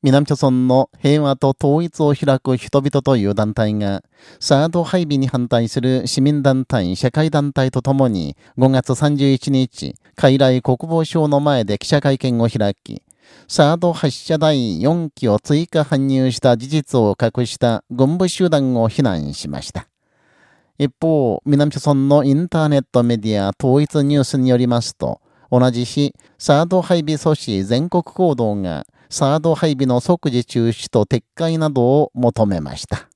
南朝村の平和と統一を開く人々という団体が、サード配備に反対する市民団体、社会団体とともに、5月31日、海来国防省の前で記者会見を開き、サード発射台4機を追加搬入した事実を隠した軍部集団を非難しました。一方、南朝村のインターネットメディア統一ニュースによりますと、同じ日、サード配備阻止全国行動がサード配備の即時中止と撤回などを求めました。